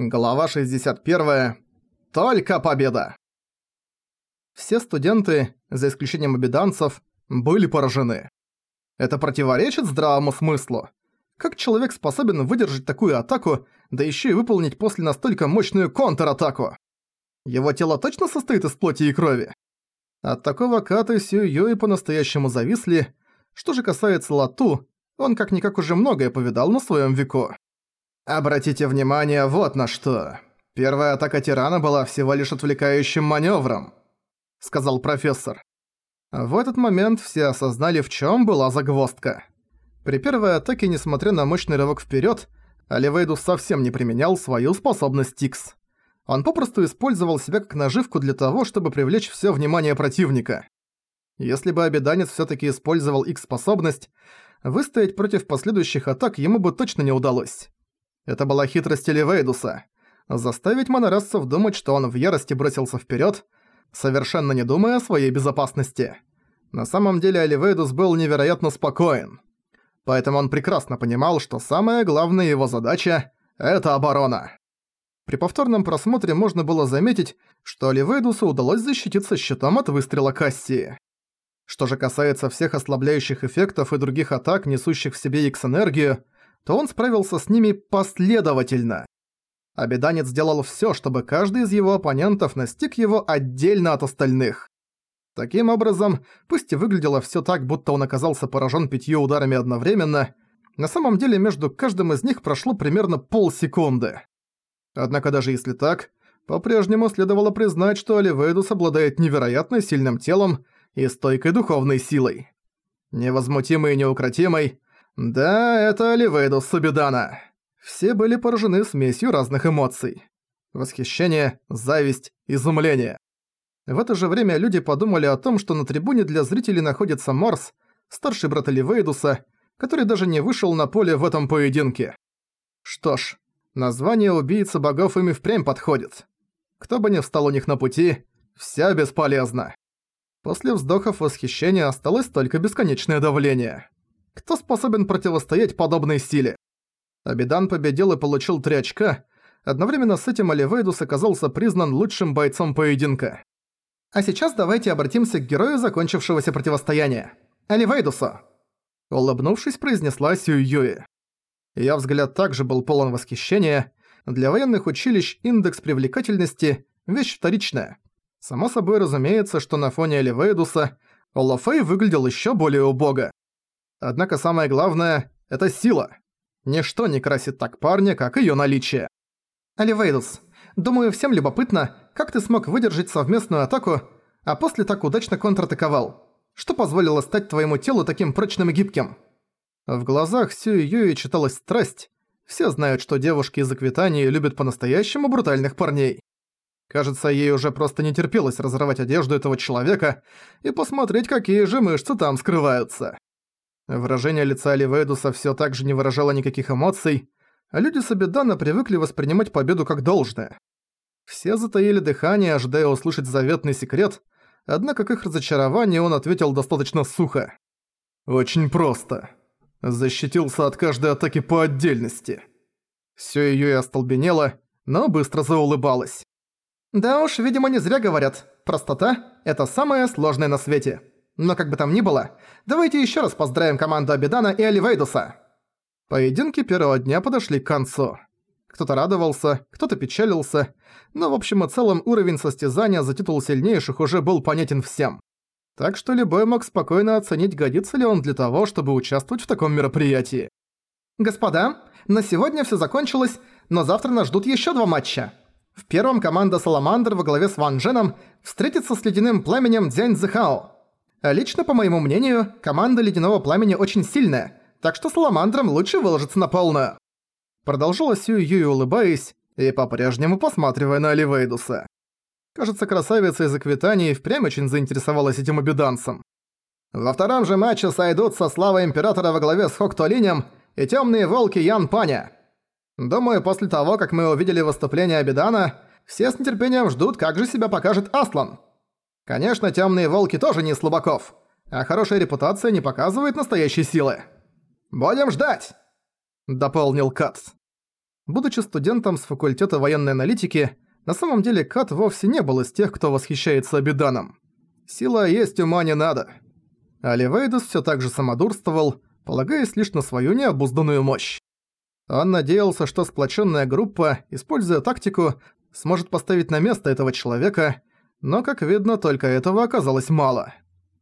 Глава 61. Только победа! Все студенты, за исключением обеданцев, были поражены. Это противоречит здравому смыслу. Как человек способен выдержать такую атаку, да еще и выполнить после настолько мощную контратаку? Его тело точно состоит из плоти и крови? От такого Ката Сью Юи по-настоящему зависли. Что же касается Лату, он как-никак уже многое повидал на своем веку. Обратите внимание вот на что. Первая атака тирана была всего лишь отвлекающим маневром, сказал профессор. В этот момент все осознали, в чем была загвоздка. При первой атаке, несмотря на мощный рывок вперед, Оливейдус совсем не применял свою способность Тикс. Он попросту использовал себя как наживку для того, чтобы привлечь все внимание противника. Если бы обеданец все таки использовал X-способность, выстоять против последующих атак ему бы точно не удалось. Это была хитрость Эливейдуса. Заставить монорасцев думать, что он в ярости бросился вперед, совершенно не думая о своей безопасности. На самом деле Эливейдус был невероятно спокоен. Поэтому он прекрасно понимал, что самая главная его задача – это оборона. При повторном просмотре можно было заметить, что Оливейдусу удалось защититься щитом от выстрела Кассии. Что же касается всех ослабляющих эффектов и других атак, несущих в себе X-энергию, то он справился с ними последовательно. Обеданец сделал всё, чтобы каждый из его оппонентов настиг его отдельно от остальных. Таким образом, пусть и выглядело всё так, будто он оказался поражён пятью ударами одновременно, на самом деле между каждым из них прошло примерно полсекунды. Однако даже если так, по-прежнему следовало признать, что Оливейдус обладает невероятно сильным телом и стойкой духовной силой. Невозмутимый и неукротимый, да, это Оливейдус Субидана. Все были поражены смесью разных эмоций. Восхищение, зависть, изумление. В это же время люди подумали о том, что на трибуне для зрителей находится Морс, старший брат Оливейдуса, который даже не вышел на поле в этом поединке. Что ж, название убийцы богов ими впрямь подходит. Кто бы ни встал у них на пути, вся бесполезна. После вздохов восхищения осталось только бесконечное давление. Кто способен противостоять подобной силе? Абидан победил и получил 3 очка. Одновременно с этим Оливейдус оказался признан лучшим бойцом поединка. А сейчас давайте обратимся к герою закончившегося противостояния. Оливейдусу. Улыбнувшись, произнесла Сью Юи. Её взгляд также был полон восхищения. Для военных училищ индекс привлекательности – вещь вторичная. Само собой разумеется, что на фоне Оливейдуса Олафей выглядел ещё более убого. Однако самое главное – это сила. Ничто не красит так парня, как её наличие. Оливейдус, думаю, всем любопытно, как ты смог выдержать совместную атаку, а после так удачно контратаковал. Что позволило стать твоему телу таким прочным и гибким? В глазах Сюи Юи читалась страсть. Все знают, что девушки из Аквитании любят по-настоящему брутальных парней. Кажется, ей уже просто не терпелось разорвать одежду этого человека и посмотреть, какие же мышцы там скрываются. Выражение лица Оливейдуса всё так же не выражало никаких эмоций, а люди Сабедана привыкли воспринимать победу как должное. Все затаили дыхание, ожидая услышать заветный секрет, однако к их разочарованию он ответил достаточно сухо. «Очень просто. Защитился от каждой атаки по отдельности». Всё её и остолбенело, но быстро заулыбалась. «Да уж, видимо, не зря говорят. Простота – это самое сложное на свете». Но как бы там ни было, давайте еще раз поздравим команду Абидана и Оливейдуса. Поединки первого дня подошли к концу. Кто-то радовался, кто-то печалился, но в общем и целом уровень состязания за титул сильнейших уже был понятен всем. Так что любой мог спокойно оценить, годится ли он для того, чтобы участвовать в таком мероприятии. Господа, на сегодня все закончилось, но завтра нас ждут еще два матча. В первом команда Саламандр во главе с Ван Дженом встретится с ледяным пламенем Дзянь Зихао. Лично, по моему мнению, команда Ледяного Пламени очень сильная, так что Саламандрам лучше выложиться на полную. Продолжила Сью Юй, улыбаясь и по-прежнему посматривая на Оливейдуса. Кажется, красавица из Аквитании впрямь очень заинтересовалась этим обиданцем. Во втором же матче сойдутся слава Императора во главе с Хоктолинем и Темные Волки Ян Паня. Думаю, после того, как мы увидели выступление Абидана, все с нетерпением ждут, как же себя покажет Аслан. Конечно, темные волки тоже не слабаков, а хорошая репутация не показывает настоящей силы. «Будем ждать!» — дополнил Кац. Будучи студентом с факультета военной аналитики, на самом деле Кат вовсе не был из тех, кто восхищается Абиданом. Сила есть, ума не надо. А Ливейдус всё так же самодурствовал, полагаясь лишь на свою необузданную мощь. Он надеялся, что сплоченная группа, используя тактику, сможет поставить на место этого человека, но, как видно, только этого оказалось мало.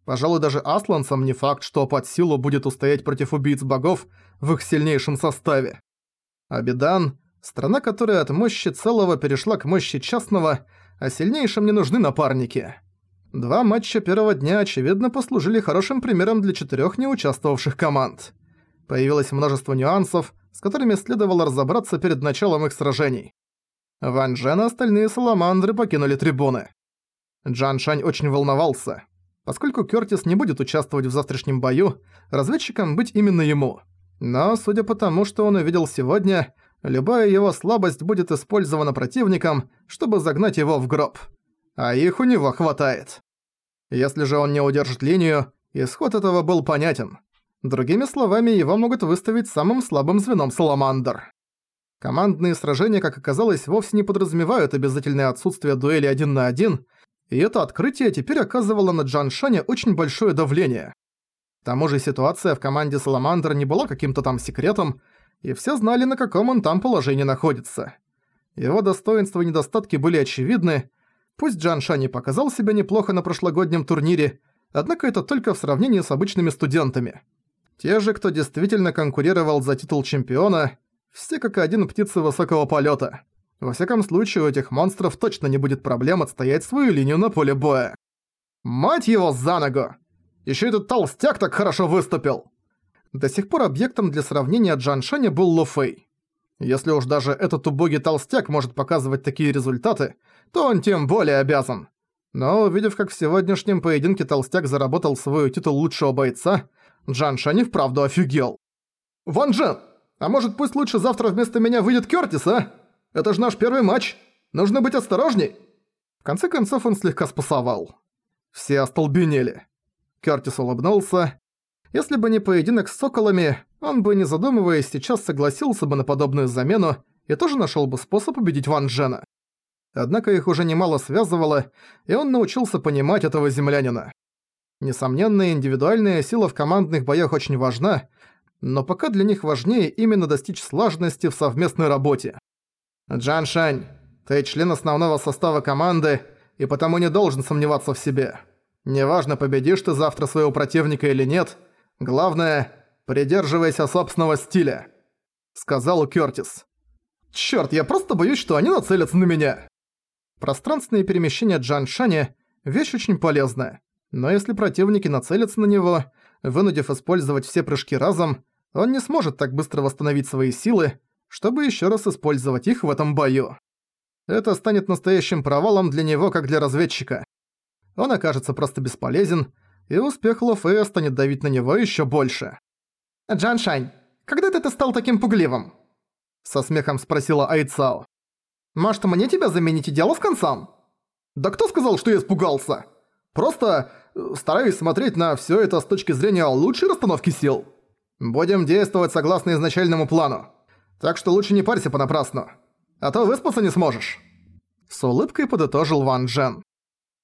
Пожалуй, даже асланцам не факт, что под силу будет устоять против убийц богов в их сильнейшем составе. Абидан – страна, которая от мощи целого перешла к мощи частного, а сильнейшим не нужны напарники. Два матча первого дня, очевидно, послужили хорошим примером для четырёх неучаствовавших команд. Появилось множество нюансов, с которыми следовало разобраться перед началом их сражений. Ван Джен и остальные саламандры покинули трибуны. Джан Шань очень волновался. Поскольку Кёртис не будет участвовать в завтрашнем бою, разведчиком быть именно ему. Но, судя по тому, что он увидел сегодня, любая его слабость будет использована противником, чтобы загнать его в гроб. А их у него хватает. Если же он не удержит линию, исход этого был понятен. Другими словами, его могут выставить самым слабым звеном Саламандр. Командные сражения, как оказалось, вовсе не подразумевают обязательное отсутствие дуэли один на один, и это открытие теперь оказывало на Джан Шаня очень большое давление. К тому же ситуация в команде Саламандр не была каким-то там секретом, и все знали, на каком он там положении находится. Его достоинства и недостатки были очевидны, Пусть Джан Шани показал себя неплохо на прошлогоднем турнире, однако это только в сравнении с обычными студентами. Те же, кто действительно конкурировал за титул чемпиона, все как один птицы высокого полета. Во всяком случае, у этих монстров точно не будет проблем отстоять свою линию на поле боя. Мать его за ногу! Ещё этот толстяк так хорошо выступил! До сих пор объектом для сравнения Джан Шаня был Луфэй. Если уж даже этот убогий толстяк может показывать такие результаты, то он тем более обязан. Но увидев, как в сегодняшнем поединке толстяк заработал свой титул лучшего бойца, Джан Шань вправду офигел. «Ван Джен, а может пусть лучше завтра вместо меня выйдет Кёртис, а? Это же наш первый матч. Нужно быть осторожней!» В конце концов он слегка спасовал. Все остолбенели. Кёртис улыбнулся. Если бы не поединок с соколами, он бы, не задумываясь, сейчас согласился бы на подобную замену и тоже нашёл бы способ победить Ван Джена. Однако их уже немало связывало, и он научился понимать этого землянина. Несомненно, индивидуальная сила в командных боях очень важна, но пока для них важнее именно достичь слаженности в совместной работе. «Джан Шань, ты член основного состава команды, и потому не должен сомневаться в себе. Неважно, победишь ты завтра своего противника или нет, главное – придерживайся собственного стиля», – сказал Кёртис. «Чёрт, я просто боюсь, что они нацелятся на меня!» Пространственные перемещения Джаншаня – вещь очень полезная, но если противники нацелятся на него, вынудив использовать все прыжки разом, он не сможет так быстро восстановить свои силы, чтобы еще раз использовать их в этом бою. Это станет настоящим провалом для него, как для разведчика. Он окажется просто бесполезен, и успех Лофея станет давить на него еще больше. «Джан Шань, когда ты стал таким пугливым?» Со смехом спросила Айцао. Может, мне тебя заменить и дело с концом? Да кто сказал, что я испугался? Просто э, стараюсь смотреть на всё это с точки зрения лучшей расстановки сил. Будем действовать согласно изначальному плану. Так что лучше не парься понапрасну. А то выспаться не сможешь. С улыбкой подытожил Ван Джен.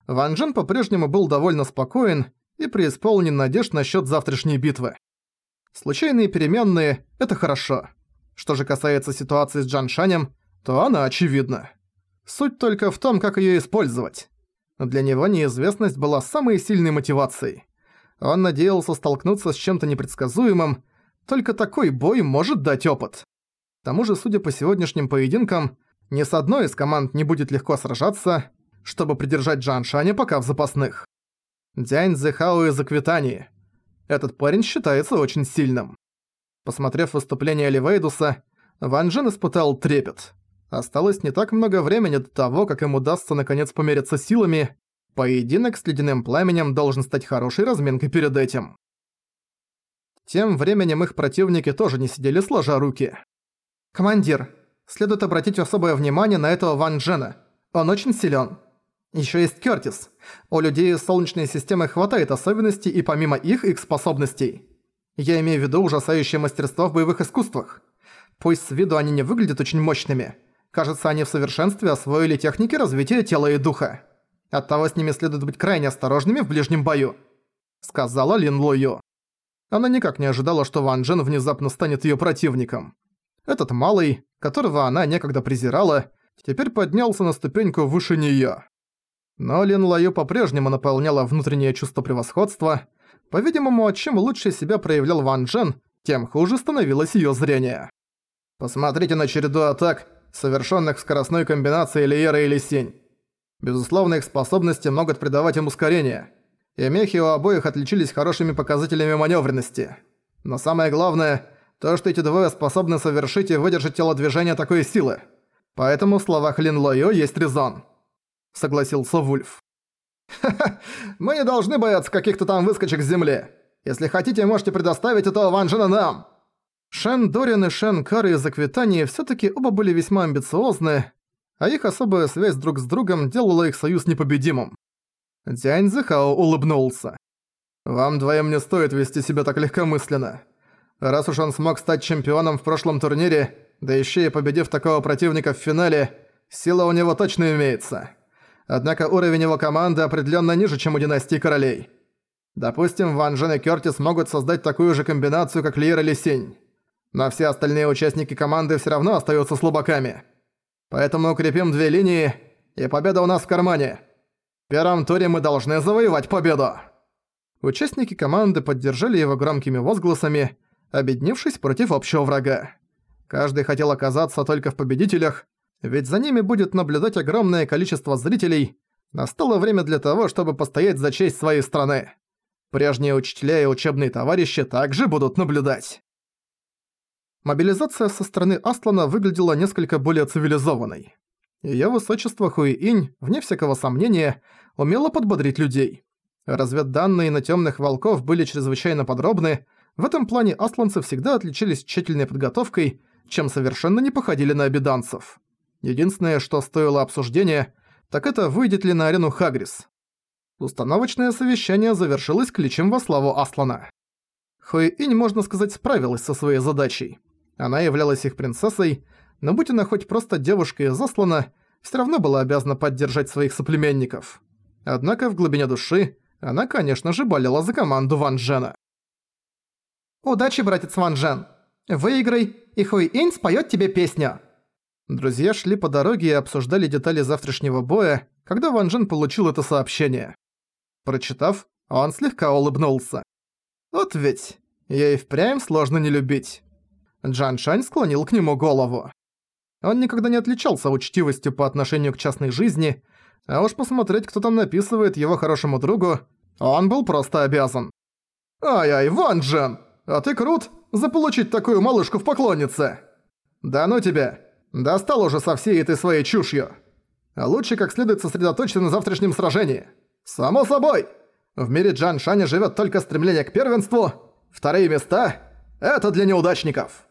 Ван Джен по-прежнему был довольно спокоен и преисполнен надежд насчёт завтрашней битвы. Случайные переменные – это хорошо. Что же касается ситуации с Джан Шанем, то она очевидна. Суть только в том, как её использовать. Для него неизвестность была самой сильной мотивацией. Он надеялся столкнуться с чем-то непредсказуемым, только такой бой может дать опыт. К тому же, судя по сегодняшним поединкам, ни с одной из команд не будет легко сражаться, чтобы придержать Джан Шаня пока в запасных. Дянь Зэхао из Аквитании. Этот парень считается очень сильным. Посмотрев выступление Ливейдуса, Ван Джен испытал трепет. Осталось не так много времени до того, как им удастся наконец помериться силами. Поединок с ледяным пламенем должен стать хорошей разминкой перед этим. Тем временем их противники тоже не сидели сложа руки. «Командир, следует обратить особое внимание на этого Ван Джена. Он очень силен. Еще есть Кёртис. У людей из Солнечной системы хватает особенностей и помимо их, их способностей. Я имею в виду ужасающее мастерство в боевых искусствах. Пусть с виду они не выглядят очень мощными. Кажется, они в совершенстве освоили техники развития тела и духа. Оттого с ними следует быть крайне осторожными в ближнем бою», — сказала Лин Лую. Она никак не ожидала, что Ван Джен внезапно станет её противником. Этот малый, которого она некогда презирала, теперь поднялся на ступеньку выше неё. Но Лин Лаю по-прежнему наполняла внутреннее чувство превосходства. По-видимому, чем лучше себя проявлял Ван Джен, тем хуже становилось её зрение. Посмотрите на череду атак, совершенных в скоростной комбинации Лиера или Синь. Безусловно, их способности могут придавать им ускорение. И мехи у обоих отличились хорошими показателями маневренности. Но самое главное, то, что эти двое способны совершить и выдержать телодвижение такой силы. Поэтому в словах Лин Лойо есть резон. Согласился Вульф. «Ха-ха, мы не должны бояться каких-то там выскочек с земли. Если хотите, можете предоставить этого Ван Джена нам!» Шен Дорин и Шен Кар из Аквитании всё-таки оба были весьма амбициозны, а их особая связь друг с другом делала их союз непобедимым. Дянь Зихао улыбнулся. «Вам двоим не стоит вести себя так легкомысленно. Раз уж он смог стать чемпионом в прошлом турнире, да ещё и победив такого противника в финале, сила у него точно имеется. Однако уровень его команды определённо ниже, чем у династии королей. Допустим, Ван Джен и Кёртис могут создать такую же комбинацию, как Лиер или Синь. Но все остальные участники команды всё равно остаются слабаками. Поэтому укрепим две линии, и победа у нас в кармане. В первом туре мы должны завоевать победу!» Участники команды поддержали его громкими возгласами, объединившись против общего врага. Каждый хотел оказаться только в победителях, ведь за ними будет наблюдать огромное количество зрителей. Настало время для того, чтобы постоять за честь своей страны. Прежние учителя и учебные товарищи также будут наблюдать. Мобилизация со стороны Аслана выглядела несколько более цивилизованной. Её высочество Хуи-Инь, вне всякого сомнения, умело подбодрить людей. Разведданные на тёмных волков были чрезвычайно подробны, в этом плане асланцы всегда отличались тщательной подготовкой, чем совершенно не походили на обиданцев. Единственное, что стоило обсуждения, так это выйдет ли на арену Хагрис. Установочное совещание завершилось кличем во славу Аслана. Хуи-Инь, можно сказать, справилась со своей задачей. Она являлась их принцессой, но будь она хоть просто девушкой из Аслана, всё равно была обязана поддержать своих соплеменников. Однако в глубине души она, конечно же, болела за команду Ван Джена. «Удачи, братец Ван Джен! Выиграй, и Хуй Инь споёт тебе песню!» Друзья шли по дороге и обсуждали детали завтрашнего боя, когда Ван Джен получил это сообщение. Прочитав, он слегка улыбнулся. «Вот ведь, я и впрямь сложно не любить». Джан Шань склонил к нему голову. Он никогда не отличался учтивостью по отношению к частной жизни, а уж посмотреть, кто там написывает его хорошему другу, он был просто обязан. «Ай-ай, Ван Джен, а ты крут, заполучить такую малышку в поклоннице!» «Да ну тебя, достал уже со всей этой своей чушью!» а «Лучше как следует сосредоточиться на завтрашнем сражении!» «Само собой! В мире Джан Шаня живет только стремление к первенству, вторые места — это для неудачников!»